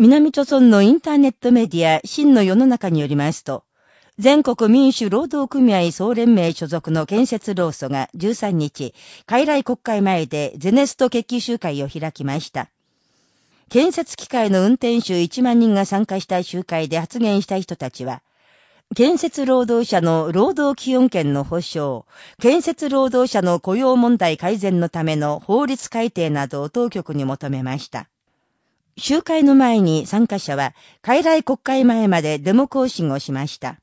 南朝村のインターネットメディア、真の世の中によりますと、全国民主労働組合総連盟所属の建設労組が13日、海来国会前でゼネスト決起集会を開きました。建設機械の運転手1万人が参加した集会で発言した人たちは、建設労働者の労働基本権の保障、建設労働者の雇用問題改善のための法律改定などを当局に求めました。集会の前に参加者は、傀儡国会前までデモ行進をしました。